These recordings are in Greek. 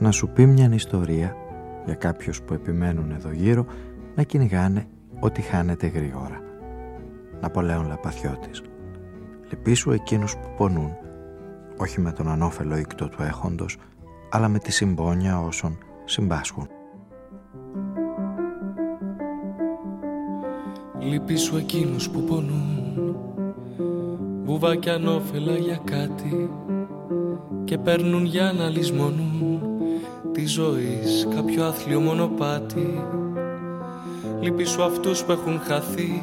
να σου πει μια ιστορία για κάποιους που επιμένουν εδώ γύρω να κυνηγάνε ότι χάνεται γρήγορα. Ναπολέον Λαπαθιώτης Λυπήσου εκείνους που πονούν όχι με τον ανώφελο ήκτο του έχοντος αλλά με τη συμπόνια όσων συμπάσχουν. Λυπήσου εκείνους που πονούν βουβάκια ανώφελα για κάτι και παίρνουν για να λησμονούν της ζωής κάποιο άθλιο μονοπάτι. Λυπή σου αυτούς που έχουν χαθεί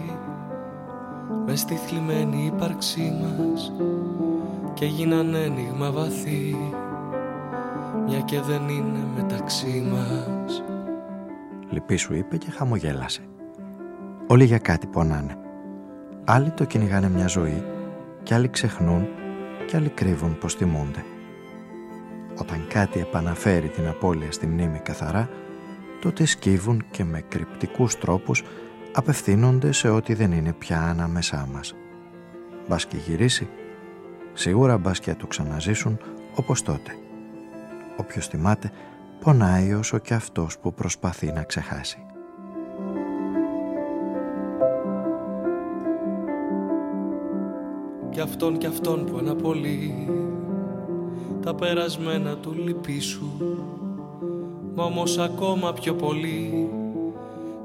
μες στη θλιμμένη ύπαρξή μας και γίναν ένιγμα βαθύ μια και δεν είναι μεταξύ μας. Λυπή σου είπε και χαμογέλασε. Όλοι για κάτι πονάνε. Άλλοι το κυνηγάνε μια ζωή και άλλοι ξεχνούν και άλλοι κρύβουν πως τιμούνται όταν κάτι επαναφέρει την απώλεια στη μνήμη καθαρά, τότε σκύβουν και με κρυπτικούς τρόπους απευθύνονται σε ό,τι δεν είναι πια ανάμεσά μας. Μπας και γυρίσει, σίγουρα μπας και το ξαναζήσουν όπως τότε. Όποιος θυμάται, πονάει όσο και αυτός που προσπαθεί να ξεχάσει. Και αυτόν και αυτόν που αναπολύει τα περασμένα του λυπήσου Μα όμως ακόμα πιο πολύ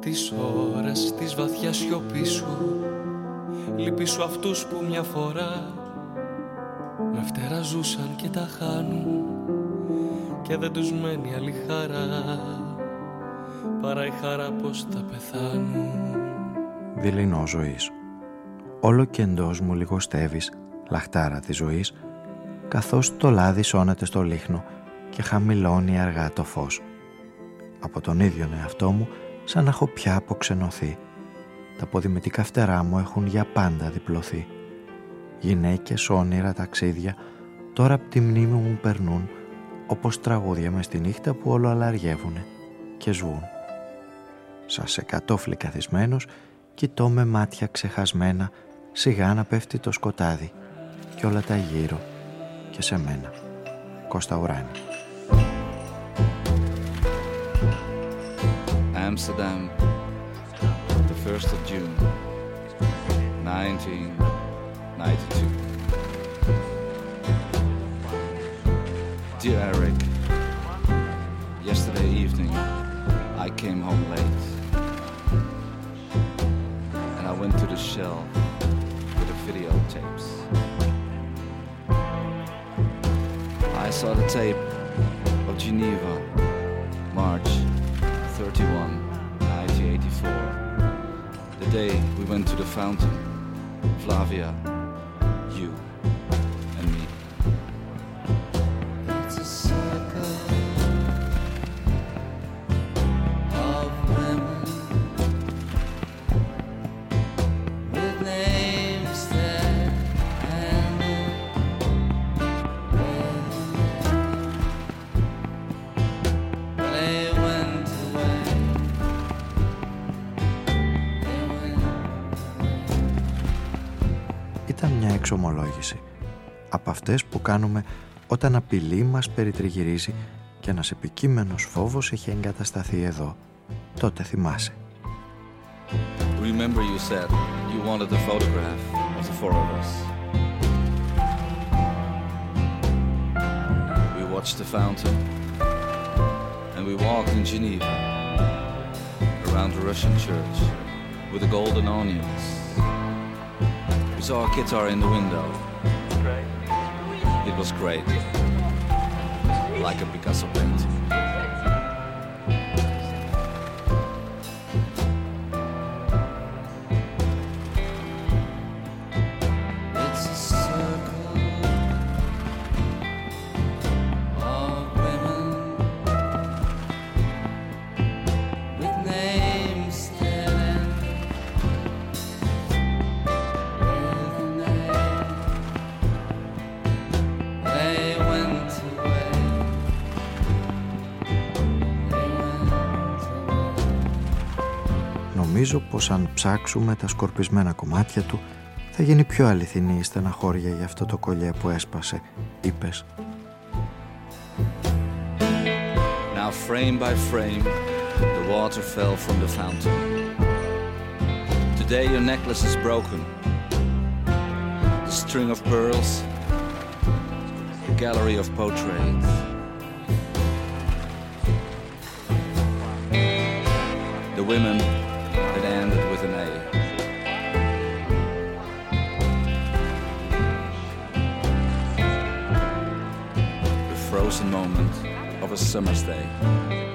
τις ώρες της βαθιάς σιωπής σου. Λυπήσου αυτούς που μια φορά με φτερά ζούσαν και τα χάνουν και δεν τους μένει άλλη χαρά παρά η χαρά πως θα πεθάνουν. Δειλινός ζωής. Όλο και εντός μου λιγοστεύεις λαχτάρα της ζωής καθώς το λάδι σώνεται στο λίχνο και χαμηλώνει αργά το φως. Από τον ίδιο εαυτό μου σαν να έχω πια αποξενωθεί. Τα ποδημητικά φτερά μου έχουν για πάντα διπλωθεί. Γυναίκες, όνειρα, ταξίδια, τώρα από τη μνήμη μου περνούν όπως τραγούδια μες στη νύχτα που όλο αλλαργεύουνε και σβούν. Σας σε κατόφλι καθισμένος, κοιτώ με μάτια ξεχασμένα σιγά να πέφτει το σκοτάδι και όλα τα γύρω και σε μένα. Κώστα Ουράνη. Amsterdam, the 1st of June, 1992. Dear Eric, yesterday evening I came home late and I went to the shelf with the videotapes. Saw the tape of Geneva, March 31, 1984. The day we went to the fountain, Flavia, Από αυτές που κάνουμε όταν απειλή μας περιτριγυρίζει και ένας επικείμενος φόβος έχει εγκατασταθεί εδώ. Τότε θυμάσαι. Remember you said you wanted a photograph of the four of us. We watched the fountain and we walked in Geneva around the Russian church with the golden onions We saw a guitar in the window. It was great. Like a Picasso painting. Πως αν ψάξουμε τα σκορπισμένα κομμάτια του θα γίνει πιο αληθινή η στεναχώρια για αυτό το κολλιέ που έσπασε, είπες. Now frame by frame the water fell from the fountain. Today your necklace is broken. The string of pearls, the gallery of portraits. The women frozen moment of a summer's day.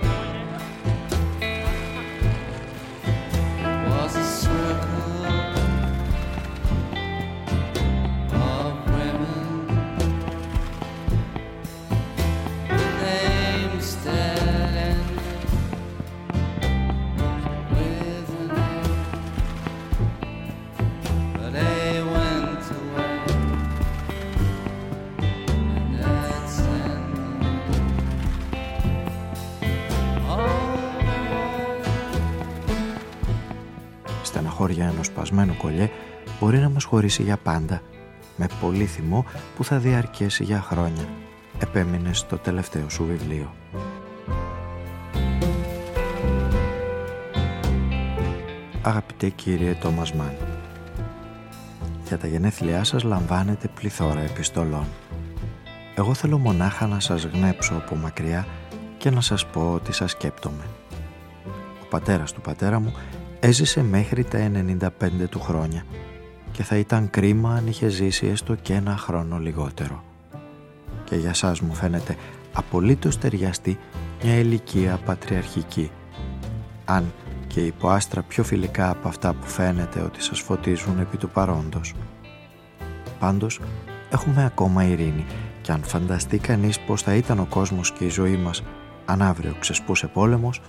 Ενός σπασμένου κολλιέ μπορεί να μας χωρίσει για πάντα με πολύ θυμό που θα διαρκέσει για χρόνια επέμεινε στο τελευταίο σου βιβλίο. Αγαπητέ κύριε Τόμας Μάν, για τα γενέθλιά σας λαμβάνετε πληθώρα επιστολών. Εγώ θέλω μονάχα να σας γνέψω από μακριά και να σας πω ότι σας σκέπτομαι. Ο πατέρας του πατέρα μου έζησε μέχρι τα 95 του χρόνια και θα ήταν κρίμα αν είχε ζήσει έστω και ένα χρόνο λιγότερο. Και για σας μου φαίνεται απολύτως ταιριαστή μια ηλικία πατριαρχική. Αν και υποάστρα πιο φιλικά από αυτά που φαίνεται ότι σας φωτίζουν επί του παρόντος. Πάντως, έχουμε ακόμα ειρήνη και αν φανταστεί κανείς πως θα ήταν ο κόσμος και η ζωή μας αν αύριο ξεσπούσε πόλεμος,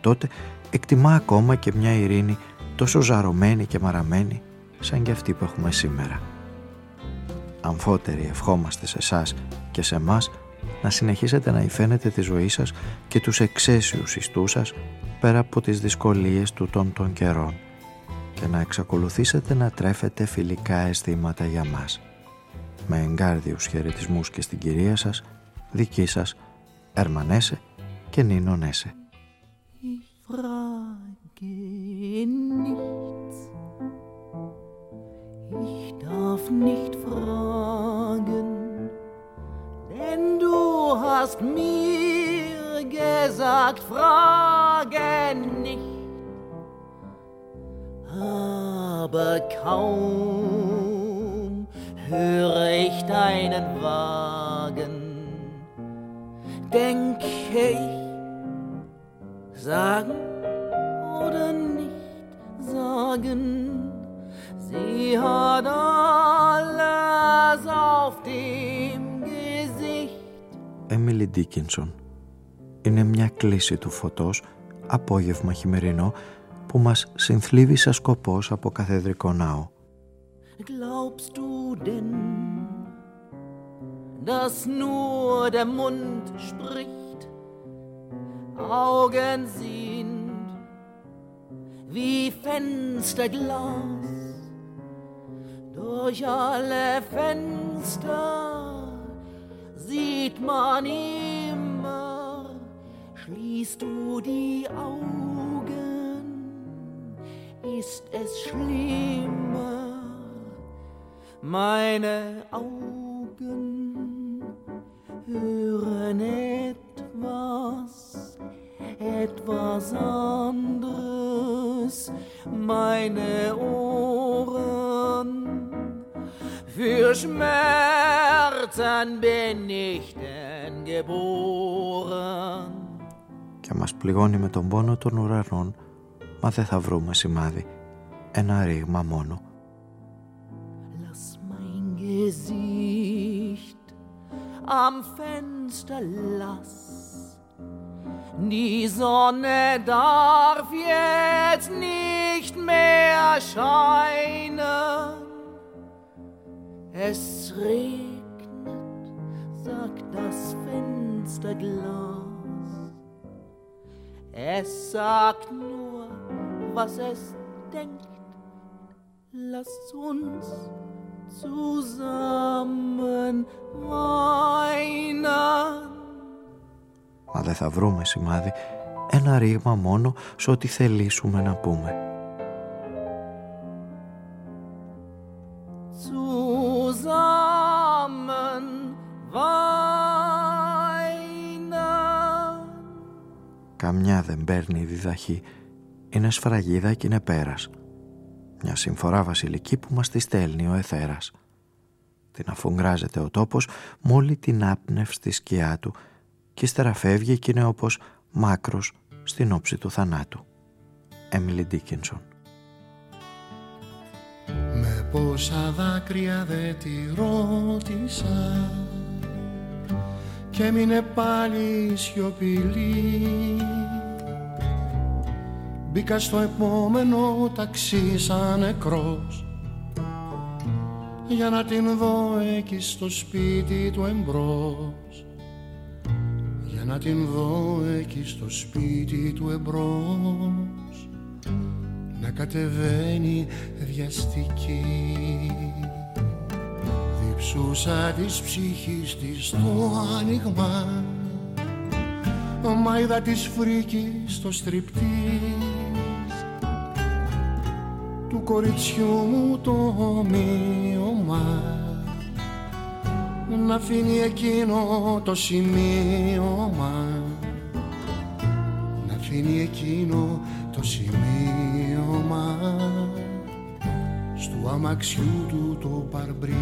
τότε εκτιμά ακόμα και μια ειρήνη τόσο ζαρωμένη και μαραμένη σαν και αυτή που έχουμε σήμερα. Αμφότεροι ευχόμαστε σε εσάς και σε μας να συνεχίσετε να υφαίνετε τη ζωή σας και τους εξαίσιους ιστούς σας πέρα από τις δυσκολίες του των των καιρών και να εξακολουθήσετε να τρέφετε φιλικά αισθήματα για μας. Με εγκάρδιους χαιρετισμούς και στην κυρία σας, δική σας, Ερμανέσε και frage nichts. Ich darf nicht fragen, denn du hast mir gesagt, frage nicht. Aber kaum höre ich deinen Wagen, denke ich, sagen oder nicht sagen. Sie hat alles auf dem Gesicht. Έμιλι Ντίκινσον είναι μια κλίση του φωτός απόγευμα χειμερινό που μας συνθλίβει σαν σκοπός από καθεδρικό ναό. Glaubst du denn, dass nur der Mund spricht, Augen sind wie Fensterglas, durch alle Fenster sieht man immer, schließt du die Augen, ist es schlimmer, meine Augen hören etwas, etwas anderes, meine Ohren für Schmerzen bin ich denn geboren. Και μας πληγώνει με τον πόνο των ουρανών, μα δεν θα βρούμε σημάδι. Ένα ρήγμα μόνο. Lass mein Gesicht am Fenster lass. Die Sonne darf jetzt nicht mehr scheinen. Es regnet, sagt das Fensterglas. Es sagt nur was es denkt. Lasst uns zusammen weinen. Μα δεν θα βρούμε σημάδι ένα ρήγμα μόνο σε ό,τι θελήσουμε να πούμε. Καμιά δεν παίρνει διδαχή. Είναι σφραγίδα και είναι πέρας. Μια συμφορά βασιλική που μας τη στέλνει ο εθέρας. Την αφουγκράζεται ο τόπος μόλι την άπνευση σκιά του και ύστερα φεύγει και είναι όπως μάκρος στην όψη του θανάτου. Έμιλι Ντίκινσον Με πόσα δάκρυα δεν τη ρώτησα και έμεινε πάλι σιωπηλή. Μπήκα στο επόμενο ταξί σαν νεκρός για να την δω εκεί στο σπίτι του εμπρός να την δω εκεί στο σπίτι του εμπρός. Να κατεβαίνει βιαστική. Διψούσα της ψυχής της το άνοιγμα. Μα είδα της φρίκης στο στριπτής. Του κοριτσιού μου το ομοίωμα να αφήνει εκείνο το σημείωμα να αφήνει εκείνο το σημείωμα στου αμαξιού του το παρμπρίζ.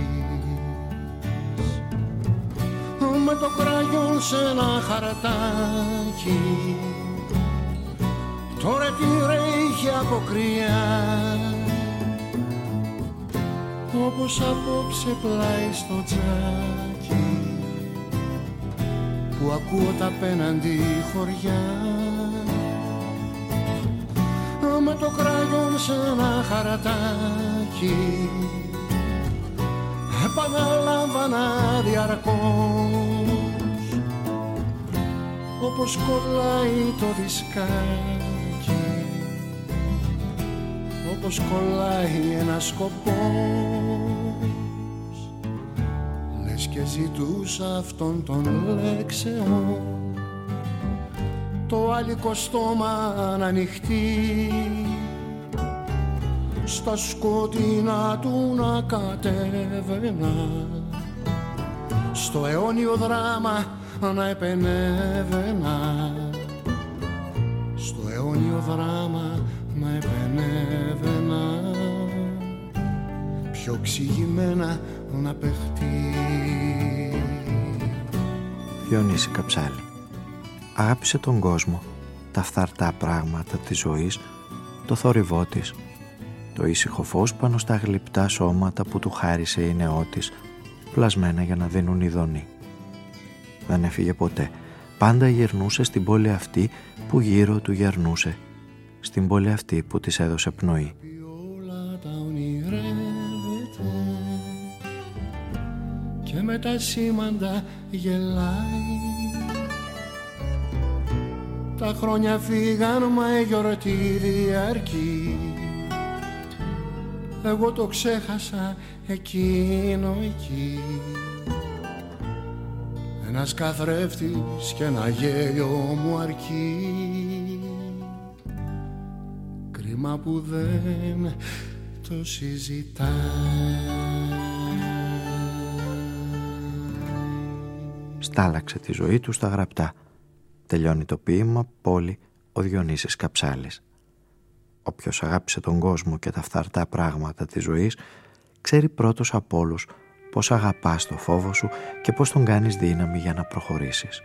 Με το κραγιόν σε ένα χαρτάκι. Τώρα τι ρέχει από κρυά όπως απόψε πλάι στο τζάκι που ακούω τα πέναντι χωριά. Με το κράγιον σε ένα χαρατάκι επαναλάμβανα διαρκώς όπως κολλάει το δισκάκι πως κολλάει ένας σκοπός. Λες και ζητούσα αυτόν τον λέξεων το άλικο στόμα να ανοιχτεί στα σκοτεινά του να κατέβαινα. Στο αιώνιο δράμα να επενέβαινα. Στο αιώνιο δράμα να επενέβαινα πιο ξηγημένα να παιχτεί. Διονύση Καψάλη Αγάπησε τον κόσμο τα φθαρτά πράγματα της ζωής το θόρυβό της το ήσυχο φως πάνω στα γλυπτά σώματα που του χάρισε η νεότης πλασμένα για να δίνουν ειδονή. Δεν έφυγε ποτέ πάντα γυρνούσε στην πόλη αυτή που γύρω του γερνούσε στην πόλη αυτή που της έδωσε πνοή. και με τα σήμαντα γελάει. Τα χρόνια φύγαν μα η γιορτή διαρκεί. Εγώ το ξέχασα εκείνο εκεί. Ένας καθρέφτης και ένα γέλιο μου αρκεί κρίμα που δεν το συζητάει Στάλαξε τη ζωή του στα γραπτά. Τελειώνει το ποίημα «Πόλη» ο Διονύσης Καψάλης. Όποιος αγάπησε τον κόσμο και τα φθαρτά πράγματα της ζωής, ξέρει πρώτος από όλους πώς αγαπάς το φόβο σου και πώς τον κάνεις δύναμη για να προχωρήσεις.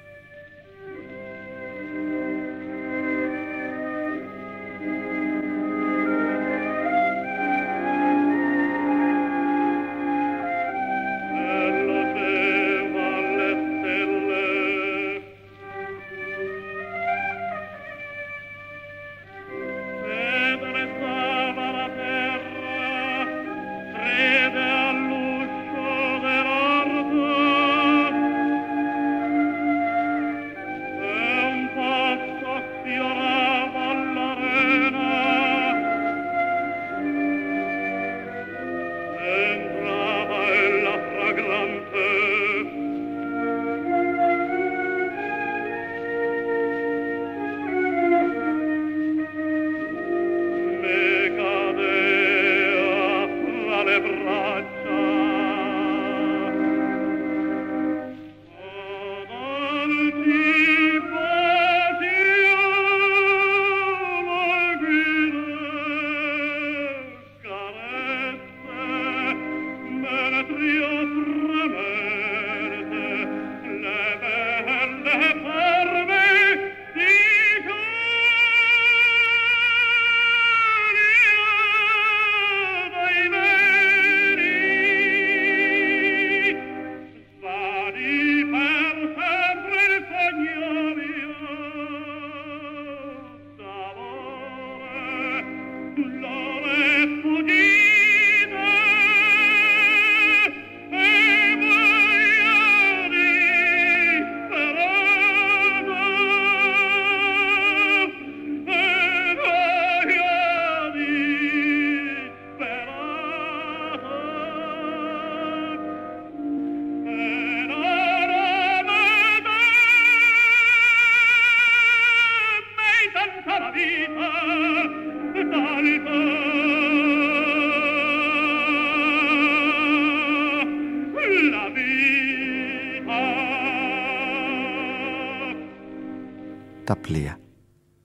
Τα πλοία.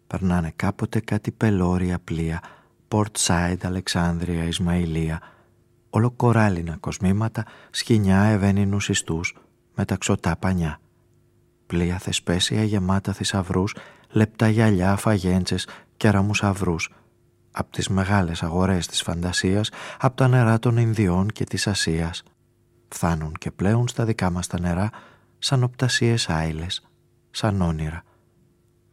Περνάνε κάποτε κάτι πελώρια πλοία, Port Side, Αλεξάνδρεια, Ισμαηλία, ολοκοράλινα κοσμήματα, σκηνιά ευαίνινους ιστούς, μεταξωτά πανιά. Πλοία θεσπέσια γεμάτα θησαυρούς, λεπτά γυαλιά, φαγέντσες και αραμουσαυρούς, από τις μεγάλες αγορές της φαντασίας, από τα νερά των Ινδιών και της Ασίας. Φθάνουν και πλέουν στα δικά μας τα νερά, σαν οπτασίες άειλες, σαν όνειρα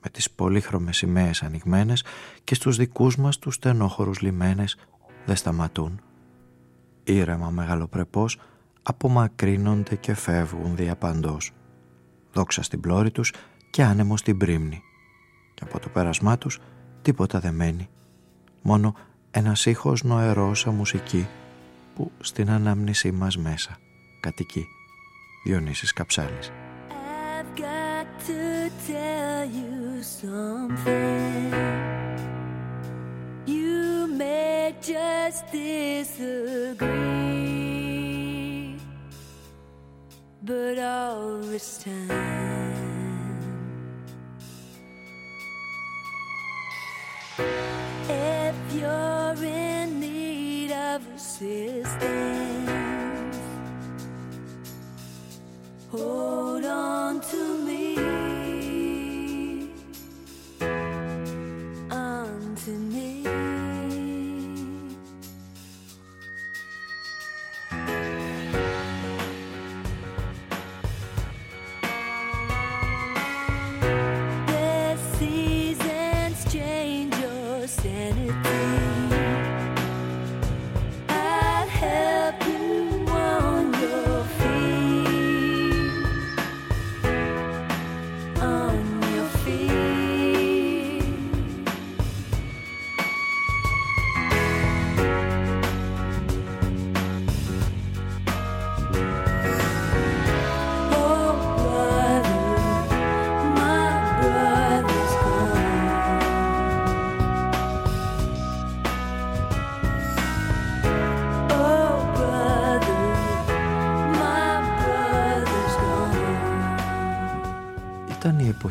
με τις πολύχρωμες σημαίες ανοιγμένες και στους δικούς μας τους στενόχωρους λιμένες δεν σταματούν. Ήρεμα μεγαλοπρεπώς απομακρύνονται και φεύγουν διαπαντός. Δόξα στην πλώρη τους και άνεμο στην πρίμνη. Και από το πέρασμά τους τίποτα δεν μένει. Μόνο ένας ήχος νοερός σαν μουσική που στην ανάμνησή μας μέσα κατοικεί. Διονύσης Καψάλης. Something. You may just disagree, but all this time, if you're in need of assistance, hold on to me.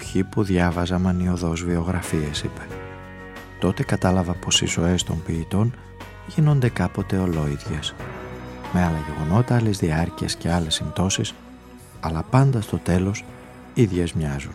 Εποχή που διάβαζα μανιωδώς βιογραφίες, είπε. Τότε κατάλαβα πως οι ζωές των ποιητών γίνονται κάποτε ολόιδιες. Με άλλα γεγονότα, άλλες διάρκειες και άλλες συμπτώσεις, αλλά πάντα στο τέλος ίδιες μοιάζουν.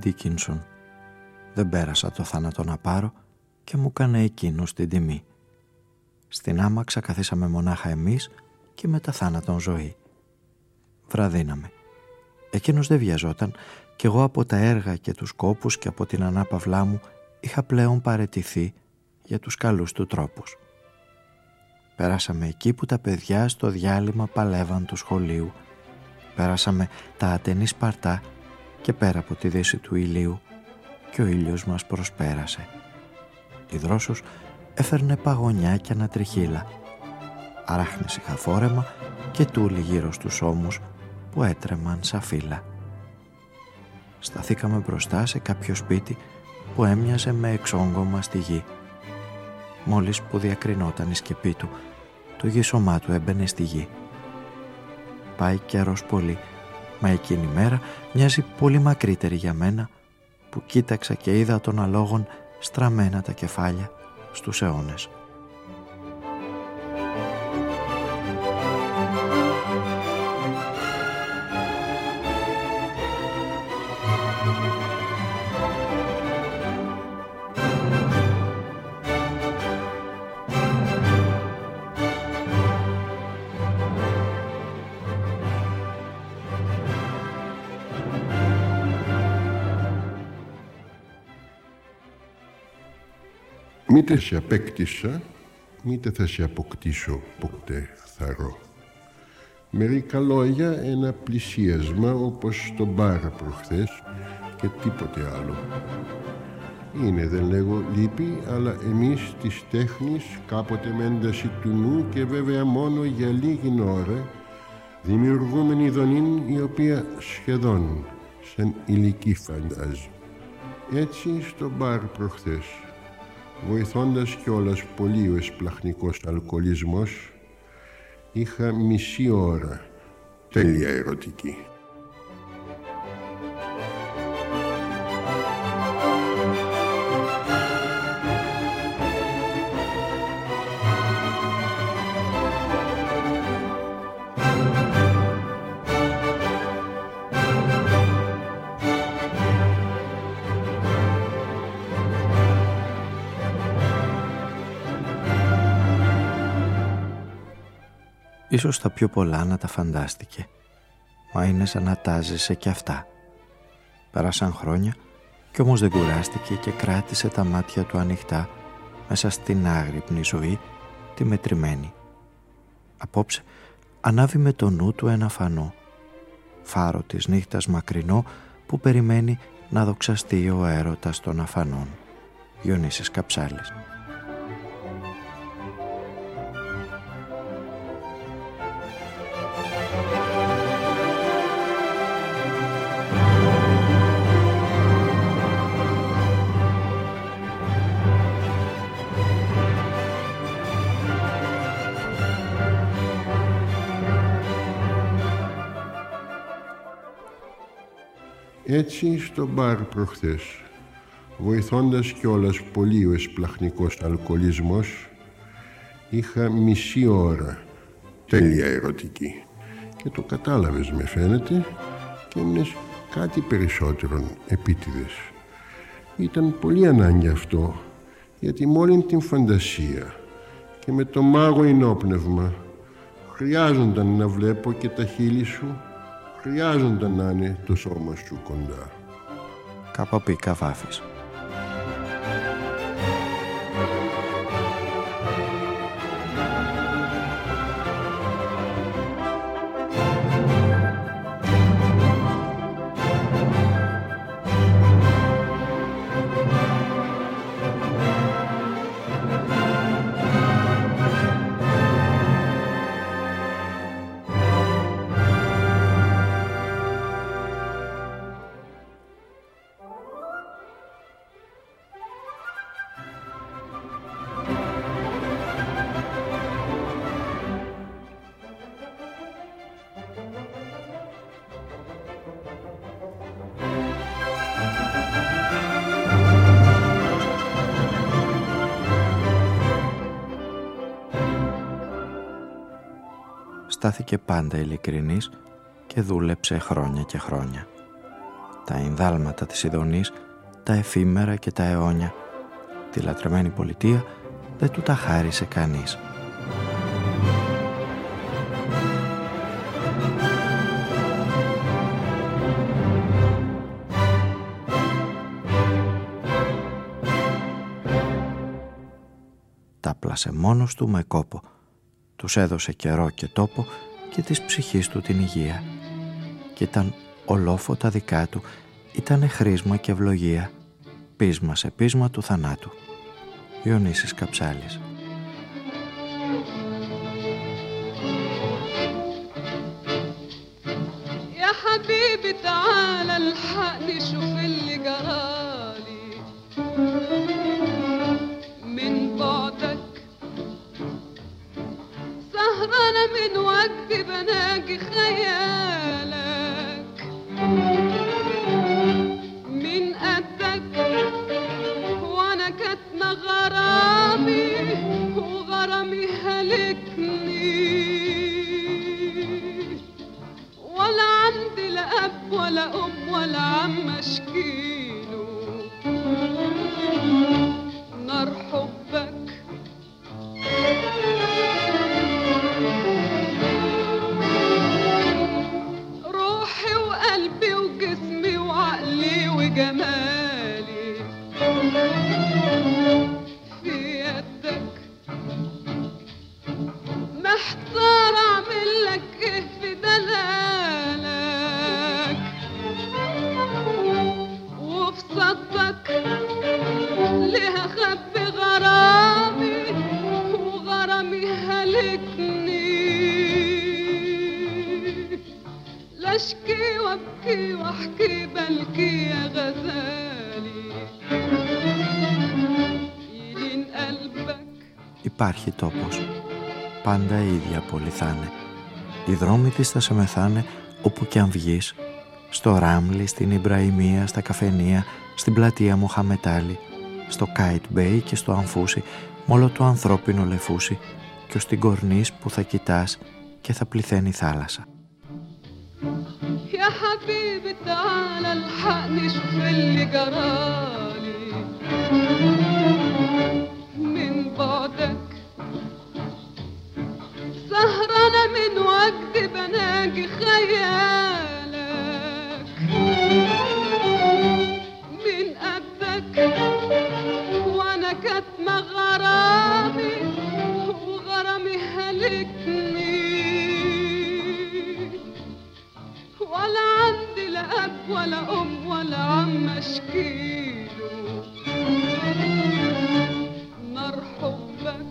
Ντίκινσον. Δεν πέρασα το θάνατο να πάρω και μου έκανε εκείνος την τιμή. Στην άμαξα καθίσαμε μονάχα εμείς και μετά θάνατον ζωή. Βραδύναμε. Εκείνος δεν βιαζόταν και εγώ από τα έργα και τους κόπους και από την ανάπαυλά μου είχα πλέον παρετηθεί για τους καλούς του τρόπους. Πέρασαμε εκεί που τα παιδιά στο διάλειμμα παλεύαν του σχολείου. Πέρασαμε τα ατενή Σπαρτά και πέρα από τη δύση του ηλίου και ο ήλιος μας προσπέρασε. Η δρόσος έφερνε παγωνιά και ανατριχύλα. Αράχνες είχα φόρεμα και τούλι γύρω στους ώμους που έτρεμαν σαν φύλλα. Σταθήκαμε μπροστά σε κάποιο σπίτι που έμοιαζε με εξόγκωμα στη γη. Μόλις που διακρινόταν η σκεπή του, το γύσωμά του έμπαινε στη γη. Πάει καιρός πολύ, μα εκείνη η μέρα μοιάζει πολύ μακρύτερη για μένα που κοίταξα και είδα των αλόγων στραμμένα τα κεφάλια στους αιώνες. Μήτε σε απέκτησα, μήτε θα σε αποκτήσω ποτέ θαρώ. Μερικά λόγια, ένα πλησίασμα όπως στο μπαρ προχθές και τίποτε άλλο. Είναι δεν λέγω λύπη, αλλά εμείς της τέχνης κάποτε με ένταση του νου και βέβαια μόνο για λίγη ώρα δημιουργούμε ειδονήν η οποία σχεδόν σαν ηλική φαντάζει. Έτσι στο μπαρ προχθές βοηθώντας κιόλας πολύ ο εσπλαχνικός αλκοολισμός είχα μισή ώρα τέλεια ερωτική. Ίσως τα πιο πολλά να τα φαντάστηκε. Μα είναι σαν να τάζεσαι κι αυτά. Πέρασαν χρόνια κι όμως δεν κουράστηκε και κράτησε τα μάτια του ανοιχτά μέσα στην άγρυπνη ζωή τη μετρημένη. Απόψε ανάβει με το νου του ένα φανό, φάρο της νύχτας μακρινό που περιμένει να δοξαστεί ο έρωτας των αφανών. Διονύσης Καψάλης. Έτσι στο μπαρ προχθές, βοηθώντας κιόλας πολύ ο εσπλαχνικός αλκοολισμός, είχα μισή ώρα τέλεια ερωτική. Και το κατάλαβες με φαίνεται και έμεινες κάτι περισσότερον επίτηδες. Ήταν πολύ ανάγκη αυτό, γιατί μόλι την φαντασία και με το μάγο ενόπνευμα χρειάζονταν να βλέπω και τα χείλη σου χρειάζονται να είναι το σώμα σου κοντά. Καπαπή Καβάφης. Στάθηκε πάντα ειλικρινής και δούλεψε χρόνια και χρόνια. Τα ενδάλματα της Ιδονής, τα εφήμερα και τα αιώνια, τη λατρεμένη πολιτεία δεν του τα χάρισε κανείς. Τα πλάσε μόνος του με κόπο Τους έδωσε καιρό και τόπο και της ψυχής του την υγεία. Και ήταν ολόφωτα δικά του, ήταν χρήσμα και ευλογία, πείσμα σε πείσμα του θανάτου. Ιωνύσης Καψάλης حبيبي تعال الحقني شوف اللي جرالي من وقت بناجي خيالك. من قدك وأنا كاتمة غرامي وغرامي هلكني. ولا عندي لا أب ولا أم ولا عم اشكيله وابكي واحكي بلكي يا غزالي يلين قلبك Υπάρχει τόπος. Πάντα η ίδια πόλη θα είναι. Οι δρόμοι της θα σε μεθάνε όπου κι αν βγεις. Στο Ράμλι, στην Ιμπραημία, στα καφενεία, στην πλατεία Μοχαμετάλη, στο Κάιτ Μπέι και στο Αμφούσι, με όλο το ανθρώπινο λεφούσι και ως την κορνής που θα κοιτάς και θα πληθαίνει η θάλασσα. حبيبي تعال الحقني شوف اللي جرالي. من بعدك سهرانة من وقت بناجي خيالك عندي لا اب ولا ام ولا عم اشكيله نار حبك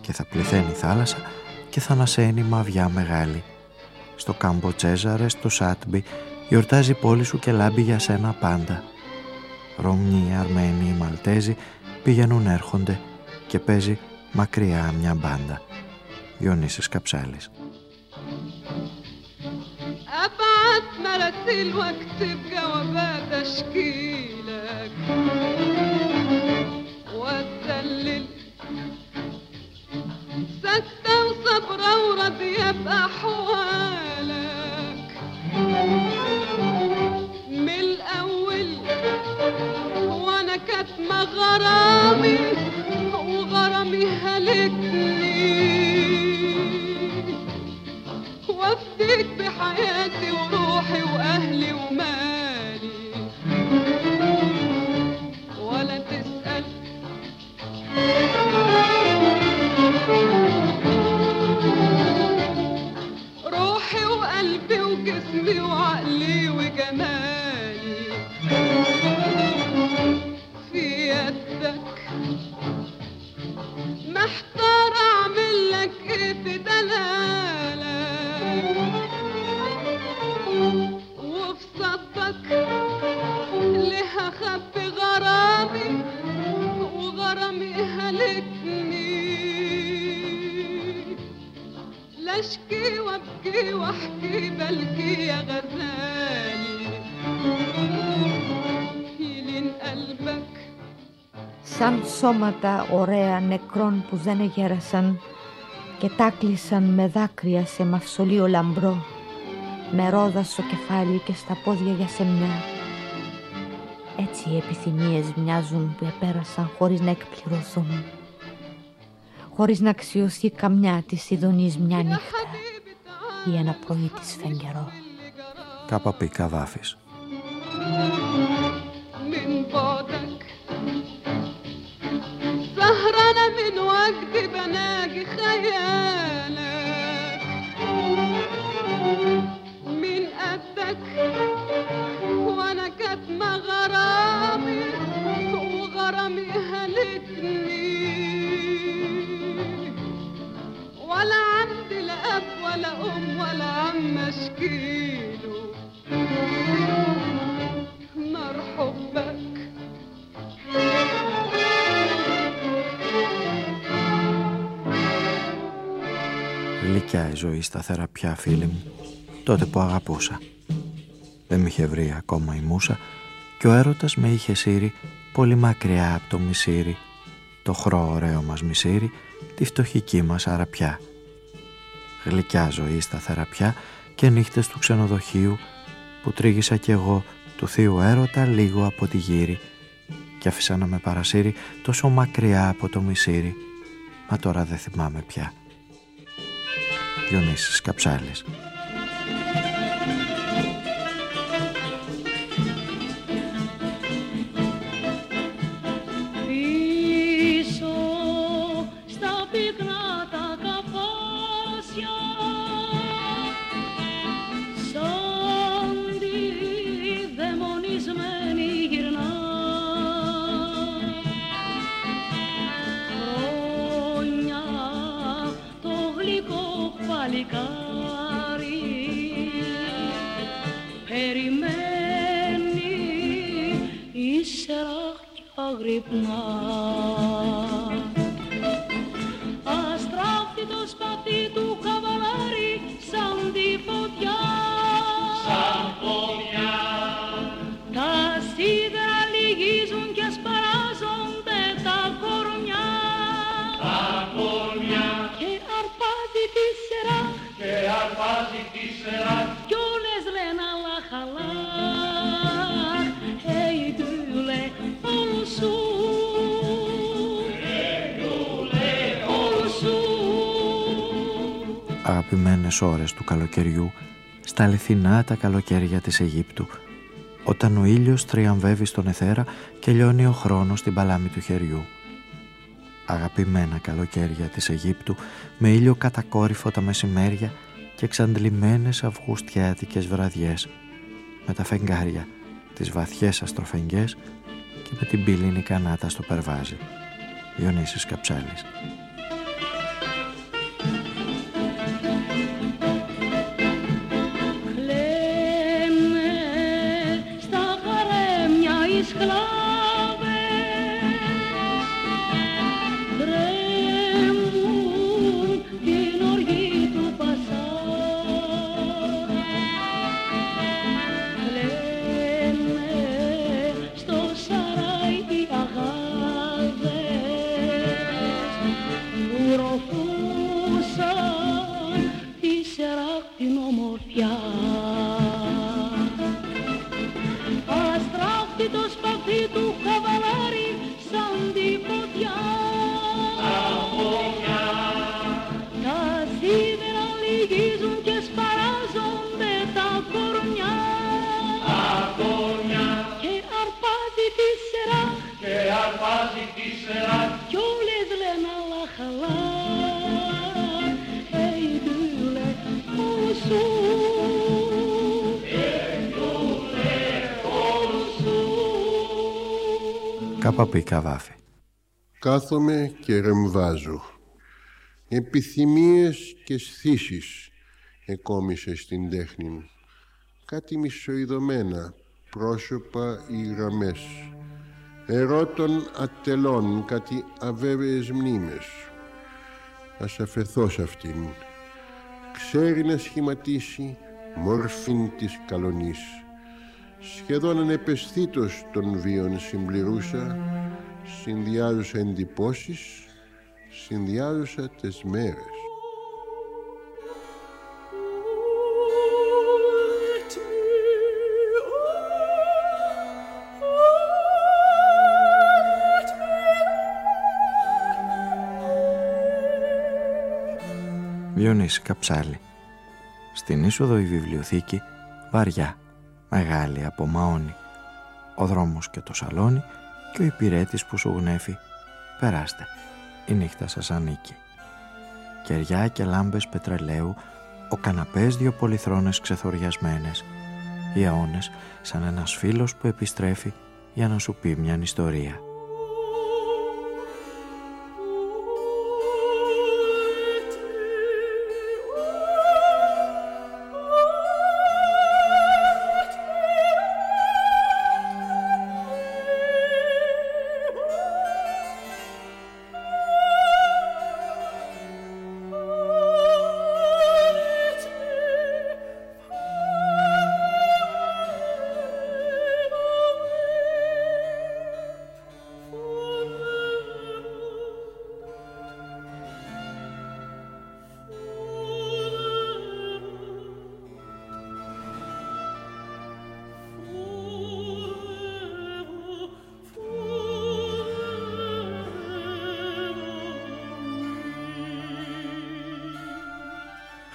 και θα πληθαίνει η θάλασσα και θα ανασένει μαβιά μεγάλη. Στο κάμπο Τσέζαρε, στο Σάτμπι, γιορτάζει η πόλη σου και λάμπει για σένα πάντα. Ρωμνοί, Αρμένοι, Μαλτέζοι πηγαίνουν έρχονται και παίζει μακριά μια μπάντα. Διονύσης Καψάλης. أتمرت الوقت بجوابات أشكيلك واتدلل ساكته وصبرة وراضية بأحوالك من الأول وأنا كاتمة غرامي وغرامي هلك me σώματα ωραία νεκρών που δεν εγέρασαν και τάκλισαν με δάκρυα σε μαυσολείο λαμπρό με ρόδα στο κεφάλι και στα πόδια για σεμιά. Έτσι οι επιθυμίες μοιάζουν που επέρασαν χωρίς να εκπληρωθούν χωρίς να αξιωθεί καμιά της ειδονής μια νύχτα ή ένα πρωί της φεγγερό. Κάπα πει سهرانة من وجد بناجي خيالك من قدك وأنا كاتمة غرامي وغرامي هلكني ولا عندي لا اب ولا أم ولا عم اشكيله Γλυκιά η ζωή στα θεραπιά φίλοι μου. Τότε που αγαπούσα. Δεν με είχε βρει ακόμα η μουσα και ο έρωτας με είχε σύρει πολύ μακριά από το μισήρι. Το χρό ωραίο μας μισήρι τη φτωχική μας αραπιά. Γλυκιά ζωή στα θεραπιά και νύχτες του ξενοδοχείου που τρίγησα κι εγώ του θείου έρωτα λίγο από τη γύρι. Και άφησα να με παρασύρει τόσο μακριά από το μισήρι. Μα τώρα δεν θυμάμαι πια Διονύσης Καψάλης αγρυπνά. Αστράφτη το σπαθί του καβαλάρι σαν τη φωτιά. Σαν φωτιά. Τα σίδερα λυγίζουν και ασπαράζονται τα κορμιά. Τα κορμιά. Και αρπάζει τη σειρά. Και αρπάζει τη σειρά. Αγαπημένες ώρες του καλοκαιριού στα αληθινά τα καλοκαίρια της Αιγύπτου όταν ο ήλιος τριαμβεύει στον εθέρα και λιώνει ο χρόνος στην παλάμη του χεριού. Αγαπημένα καλοκαίρια της Αιγύπτου με ήλιο κατακόρυφο τα μεσημέρια και εξαντλημένες αυγουστιάτικες βραδιές με τα φεγγάρια, τις βαθιές αστροφεγγές και με την πύληνη κανάτα στο περβάζι. Διονύσης Καψάλης. Κάπα καβάφη. Κάθομαι και ρεμβάζω. Επιθυμίες και σθήσεις εκόμισε στην τέχνη. Κάτι μισοειδωμένα, πρόσωπα ή γραμμές. Ερώτων ατελών, κάτι αβέβαιες μνήμες. Ας αφαιθώ σε αυτήν. Ξέρει να σχηματίσει μόρφην της καλονής σχεδόν ανεπαισθήτως των βίων συμπληρούσα συνδυάζουσα εντυπώσεις συνδυάζουσα τις μέρες. Διονύση Καψάλη. Στην είσοδο η βιβλιοθήκη βαριά μεγάλη από μαόνι. Ο δρόμος και το σαλόνι και ο υπηρέτης που σου γνέφει. Περάστε, η νύχτα σας ανήκει. Κεριά και λάμπες πετρελαίου, ο καναπές δύο πολυθρόνες ξεθοριασμένες. Οι αιώνες σαν ένας φίλος που επιστρέφει για να σου πει μια ιστορία.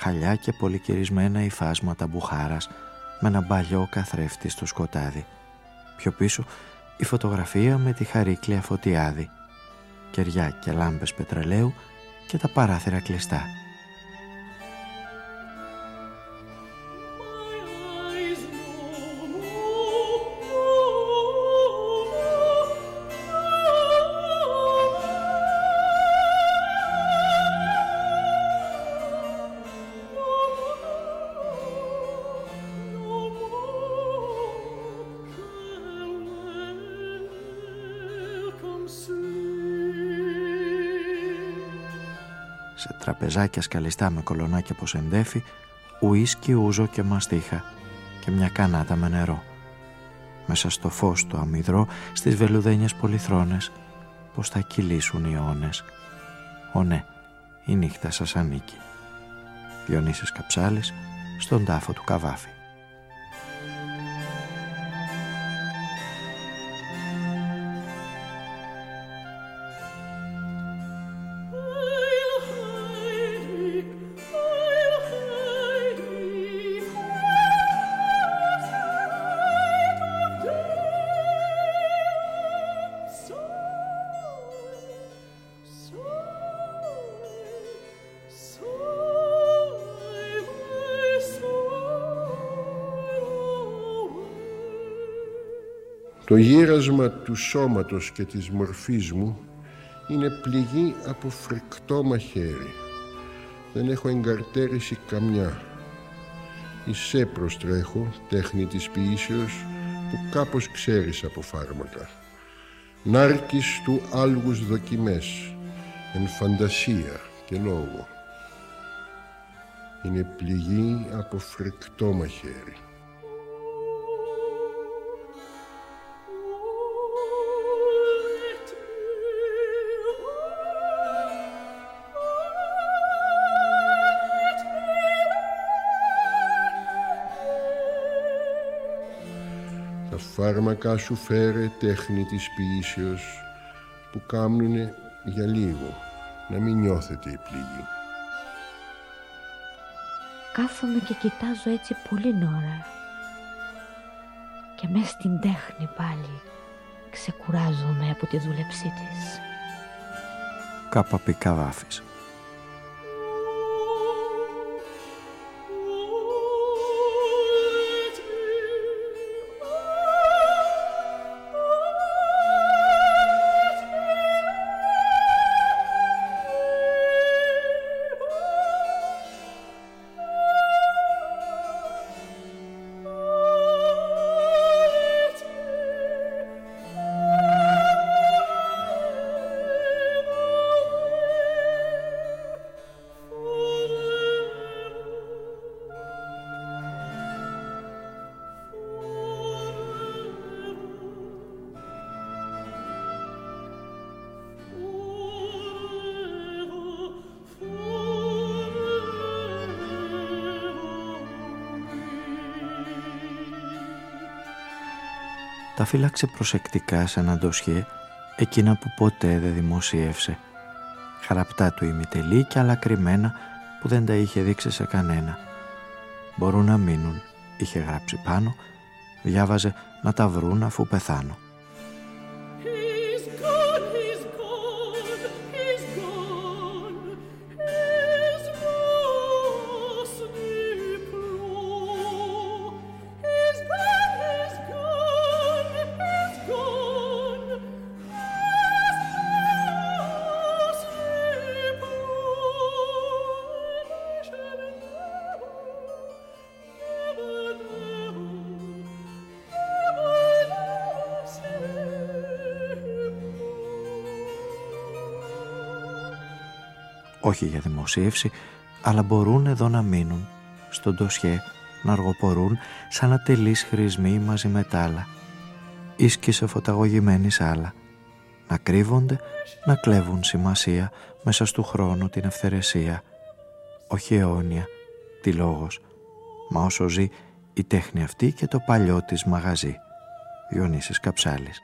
Χαλιά και πολυκυρισμένα υφάσματα μπουχάρας με ένα παλιό καθρέφτη στο σκοτάδι. Πιο πίσω η φωτογραφία με τη χαρίκλια φωτιάδη, κεριά και λάμπες πετρελαίου και τα παράθυρα κλειστά. Τραπεζάκια σκαλιστά με κολονάκια πως εντέφει, ουίσκι, ούζο και μαστίχα και μια κανάτα με νερό. Μέσα στο φως το αμυδρό, στις βελουδένιες πολυθρόνες, πως θα κυλήσουν οι αιώνες. Ω ναι, η νύχτα σας ανήκει. Διονύσης Καψάλης, στον τάφο του Καβάφη. Το γύρασμα του σώματος και της μορφής μου είναι πληγή από φρικτό μαχαίρι. Δεν έχω εγκαρτέρηση καμιά. Ισέ προστρέχω, τέχνη της ποιήσεως, που κάπως ξέρεις από φάρμακα. Νάρκης του άλγους δοκιμές, εν φαντασία και λόγο. Είναι πληγή από φρικτό μαχαίρι. Φάρμακα σου φέρε τέχνη της ποιήσεως που κάμνουνε για λίγο να μην νιώθετε η πληγή. Κάθομαι και κοιτάζω έτσι πολύ ώρα και μες στην τέχνη πάλι ξεκουράζομαι από τη δούλεψή της. Κάπα Καβάφης τα φύλαξε προσεκτικά σε ένα ντοσιέ εκείνα που ποτέ δεν δημοσίευσε. Χαραπτά του ημιτελή και άλλα κρυμμένα που δεν τα είχε δείξει σε κανένα. Μπορούν να μείνουν, είχε γράψει πάνω, διάβαζε να τα βρουν αφού πεθάνω. Όχι για δημοσίευση, αλλά μπορούν εδώ να μείνουν, στον τοσιέ να αργοπορούν σαν ατελείς χρησμοί μαζί με τα άλλα, ίσκησε φωταγωγημένη σάλα, να κρύβονται, να κλέβουν σημασία μέσα στου χρόνου την ευθερεσία, όχι αιώνια, τι λόγος, μα όσο ζει η τέχνη αυτή και το παλιό της μαγαζί. Διονύσης Καψάλης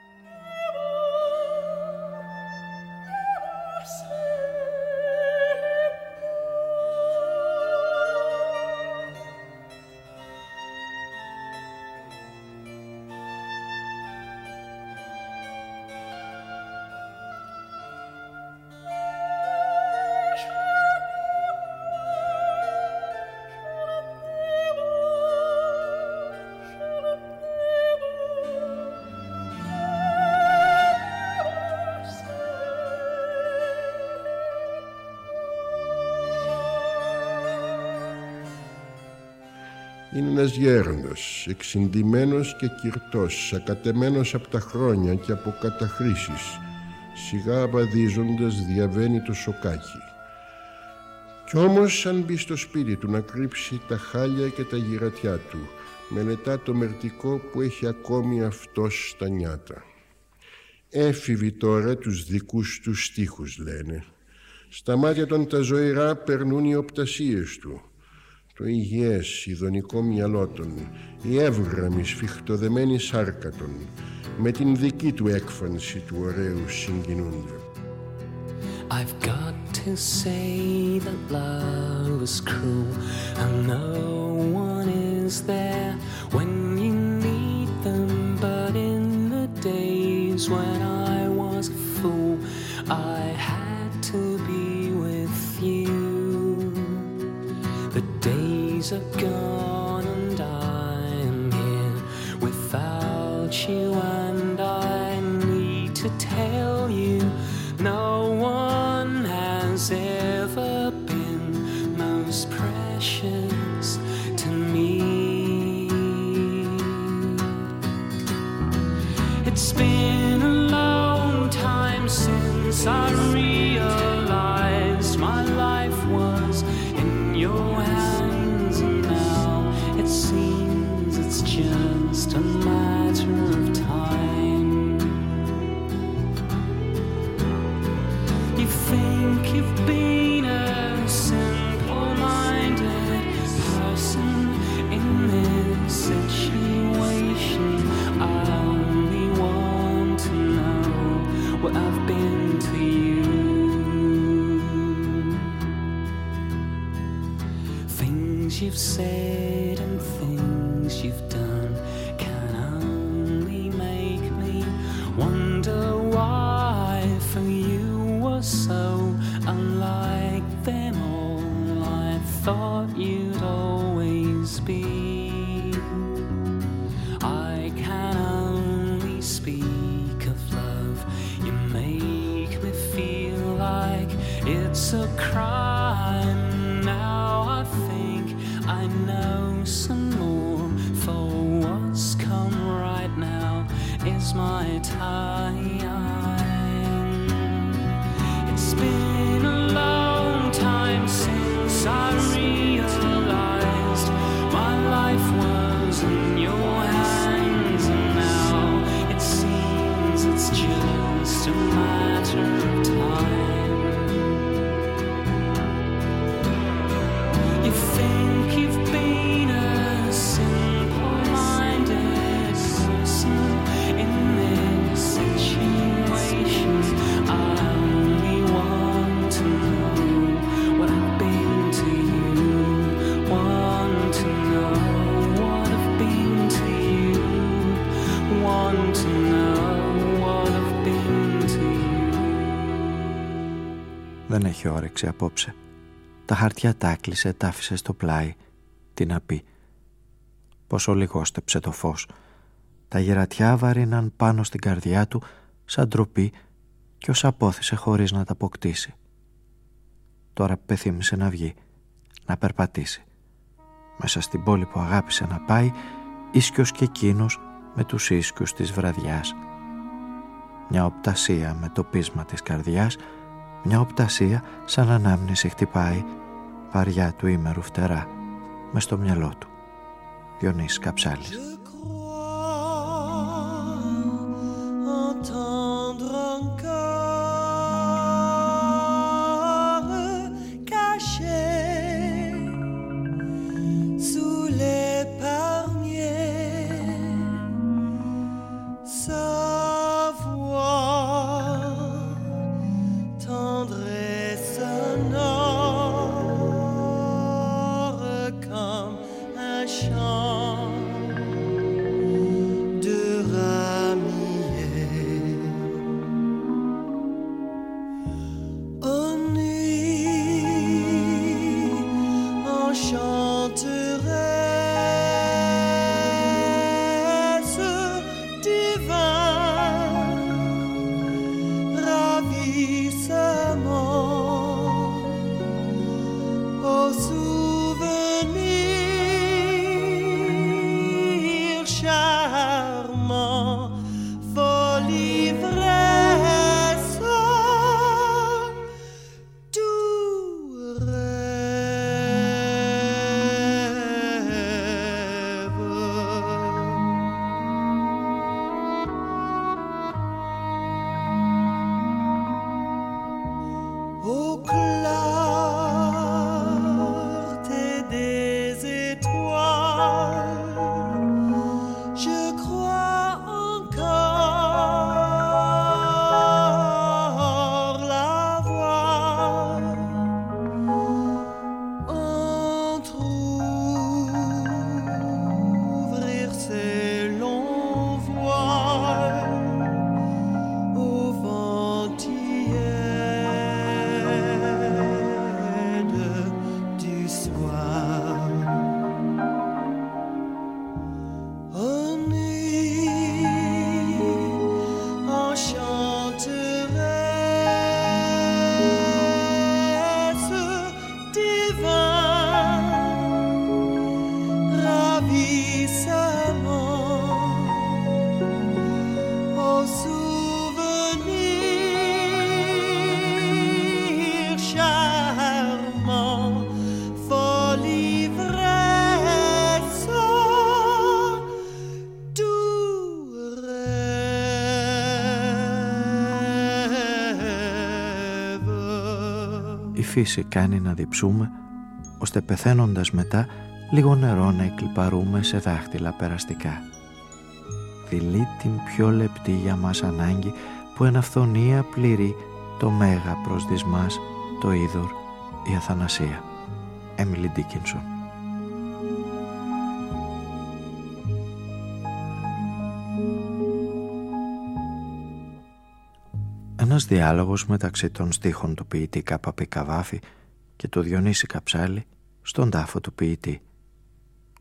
Είναι ένας γέροντας, εξυντημένος και κυρτός, ακατεμένος από τα χρόνια και από καταχρήσεις. Σιγά απαδίζοντας διαβαίνει το σοκάκι. Κι όμως αν μπει στο σπίτι του να κρύψει τα χάλια και τα γυρατιά του, μελετά το μερτικό που έχει ακόμη αυτός στα νιάτα. Έφηβοι τώρα τους δικούς του στίχους λένε. Στα μάτια των τα ζωηρά περνούν οι οπτασίες του. Το υγιές, ειδονικό μυαλό των, η εύγραμμη σφιχτοδεμένη σάρκα των, με την δική του έκφανση του ωραίου συγκινούνται. I've got to say that love is cruel and no one is there when you need them but in the days when I Δεν έχει όρεξη απόψε. Τα χαρτιά τα κλείσε, τα άφησε στο πλάι. Τι να πει. Πόσο λιγόστεψε το φως. Τα γερατιά βαρύναν πάνω στην καρδιά του σαν ντροπή κι ως απόθυσε χωρίς να τα αποκτήσει. Τώρα πεθύμησε να βγει, να περπατήσει. Μέσα στην πόλη που αγάπησε να πάει, ίσκιος και εκείνος με τους ίσκιους της βραδιάς. Μια οπτασία με το πείσμα της καρδιάς, μια οπτασία σαν ανάμνηση χτυπάει βαριά του ήμερου φτερά με στο μυαλό του. Διονύσης Καψάλης. Φύση κάνει να διψούμε, ώστε πεθαίνοντας μετά λίγο νερό να εκλυπαρούμε σε δάχτυλα περαστικά. Δηλεί την πιο λεπτή για μας ανάγκη που εν αυθονία πληρεί το μέγα προς δυσμάς, το είδωρ, η αθανασία. Έμιλι Ντίκινσον Ένας διάλογος μεταξύ των στίχων του ποιητή Καπαπή Καβάφη και του Διονύση Καψάλη στον τάφο του ποιητή.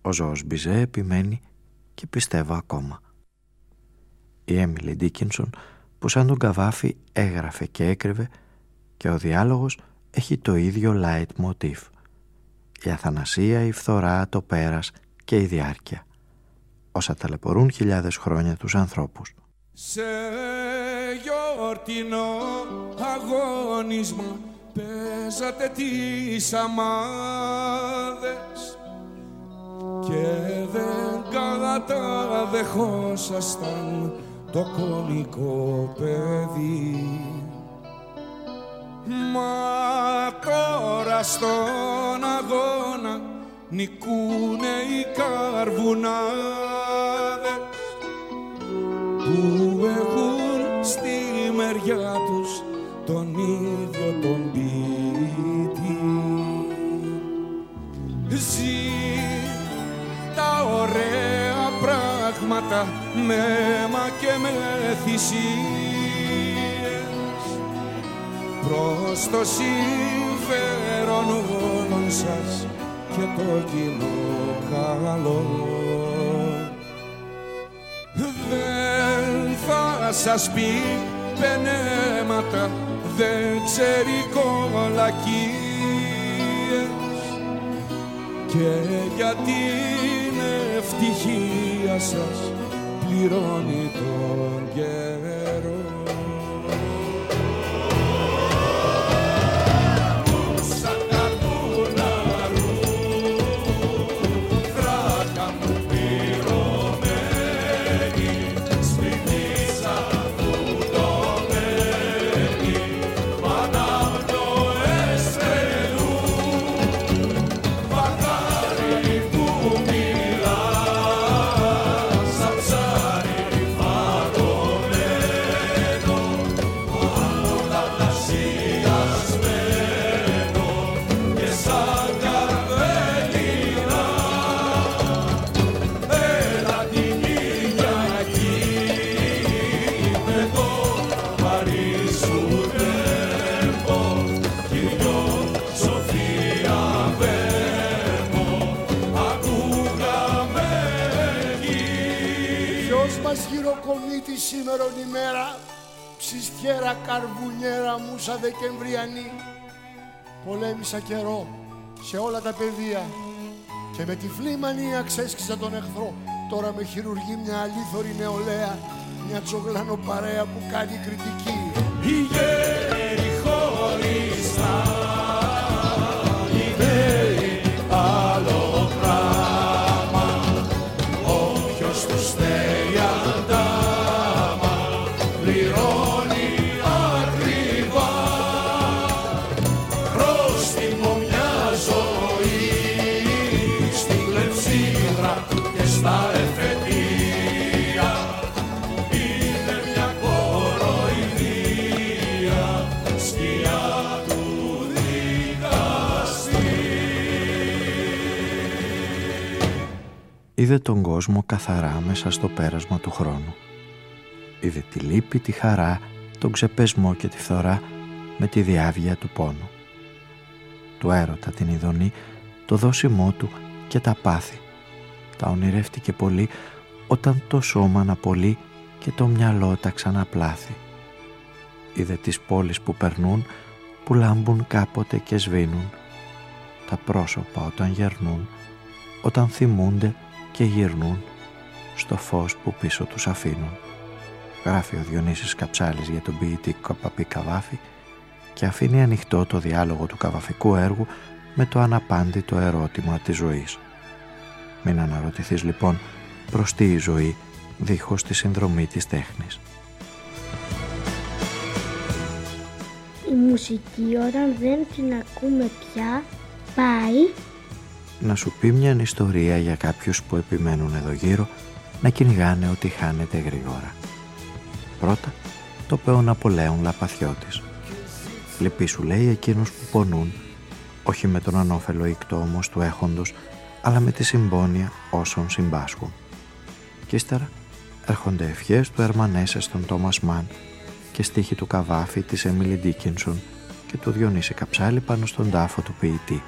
Ο Ζώος Μπιζέ επιμένει και πιστεύω ακόμα. Η Έμιλι Ντίκινσον που σαν τον Καβάφη έγραφε και έκρυβε και ο διάλογος έχει το ίδιο light motif. Η αθανασία, η φθορά, το πέρας και η διάρκεια. Όσα ταλαιπωρούν χιλιάδες χρόνια τους ανθρώπους. Σε γιορτινό αγώνισμα. Παίζατε τις αμάδες και δεν καταδεχόσασταν το κομικό παιδί. Μα τώρα στον αγώνα νικούνε οι καρβουνάδες που έχουν στη μεριά τους τον ίδιο τον ποιητή. Ζει τα ωραία πράγματα με αίμα και με θυσίες προς το συμφέρον όλων σας και το κοινό καλό. Δεν θα σας πει πενέματα, δεν ξέρει κολακίες και για την ευτυχία σας πληρώνει τον καιρό. Σήμερον ημέρα ψιστιέρα καρβουνιέρα μουσα δεκεμβριανή. Πολέμησα καιρό σε όλα τα πεδία και με τυφλή μανία ξέσκισα τον εχθρό. Τώρα με χειρουργεί μια αλήθωρη νεολαία μια τσογλάνο παρέα που κάνει κριτική. Οι γέροι χωριστά είδε τον κόσμο καθαρά μέσα στο πέρασμα του χρόνου. Είδε τη λύπη, τη χαρά, τον ξεπεσμό και τη φθορά με τη διάβια του πόνου. Του έρωτα την ειδονή, το δόσιμό του και τα πάθη. Τα ονειρεύτηκε πολύ όταν το σώμα αναπολύ και το μυαλό τα ξαναπλάθη. Είδε τις πόλεις που περνούν, που λάμπουν κάποτε και σβήνουν. Τα πρόσωπα όταν γερνούν, όταν θυμούνται και γυρνούν στο φως που πίσω τους αφήνουν. Γράφει ο Διονύσης Καψάλης για τον ποιητή Καπαπή Καβάφη και αφήνει ανοιχτό το διάλογο του καβαφικού έργου με το αναπάντητο ερώτημα της ζωής. Μην αναρωτηθείς λοιπόν προς τι η ζωή δίχως τη συνδρομή της τέχνης. Η μουσική όταν δεν την ακούμε πια πάει να σου πει μια ιστορία για κάποιους που επιμένουν εδώ γύρω να κυνηγάνε ότι χάνεται γρήγορα. Πρώτα, το πέον Απολέων Λαπαθιώτης. Λυπή σου λέει εκείνους που πονούν, όχι με τον ανώφελο ήκτο όμως του έχοντος, αλλά με τη συμπόνια όσων συμπάσχουν. Κι ύστερα έρχονται ευχές του Ερμανέσες των Τόμας Μαν και στίχη του Καβάφη της Έμιλι Ντίκινσον και του Διονύση Καψάλη πάνω στον τάφο του ποιητή.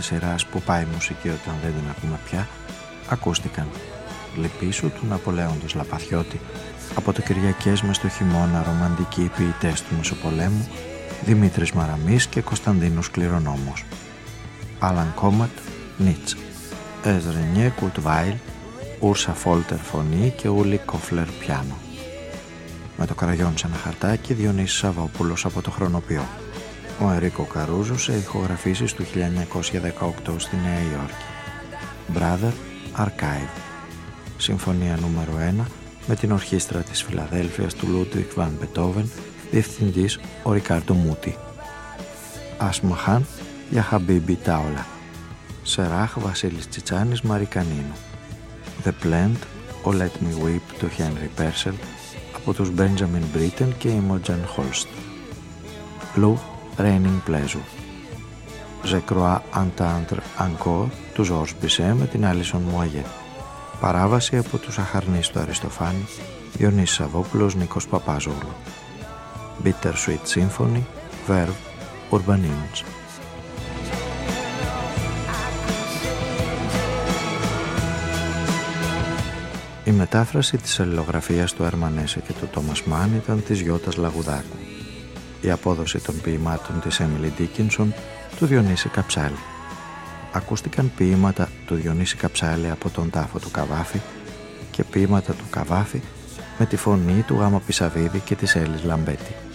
Σειράς που πάει η μουσική όταν δεν την ακούμε πια ακούστηκαν. «Λυπήσου» του Ναπολέοντος Λαπαθιώτη. Από το Κυριακές με στο χειμώνα ρομαντικοί ποιητές του Μεσοπολέμου Δημήτρης Μαραμής και Κωνσταντίνος Κληρονόμος. Άλαν Κόμματ, Νίτς. Εζρενιέ Κουλτβάιλ Ούρσα Φόλτερ φωνή και Ούλη Κοφλερ πιάνο. Με το κραγιόν σε ένα χαρτάκι Διονύσης Σαββόπουλος από το χρονοποιό ο Ερίκο Καρούζος σε ηχογραφήσεις του 1918 στη Νέα Υόρκη. Brother Archive. Συμφωνία νούμερο 1 με την ορχήστρα της Φιλαδέλφειας του Λούντβικ Βαν Μπετόβεν, διευθυντής ο Ρικάρντο Μούτι. Ασμαχάν για Χαμπίμπι Τάολα. Σεράχ Βασίλης Τσιτσάνης Μαρικανίνου. The Plant, ο Let Me Weep του Henry Purcell από τους Benjamin Britten και Imogen Holst. Lou Raining Pleasure. Je crois entendre encore του Georges Bizet με την Alison Moyet. Παράβαση από τους αχαρνείς του Αριστοφάνη, Διονύσης Σαββόπουλος, Νίκος Παπάζογλου. Bitter Sweet Symphony, Verve, Urban Hymns. Η μετάφραση της αλληλογραφίας του Ερμανέσε και του Τόμας Μάν ήταν της Γιώτας Λαγουδάκου η απόδοση των ποιημάτων της Έμιλι Ντίκινσον του Διονύση Καψάλη. Ακούστηκαν ποίηματα του Διονύση Καψάλη από τον τάφο του Καβάφη και ποίηματα του Καβάφη με τη φωνή του Γάμα Πισαβίδη και της Έλλης Λαμπέτη.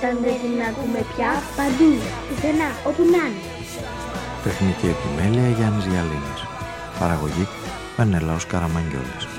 Όταν δεν την ακούμε πια παντού, πουθενά, όπου να είναι. Τεχνική επιμέλεια Γιάννης Γιαλίνης. Παραγωγή Πενελάος Καραμαγγιόλης.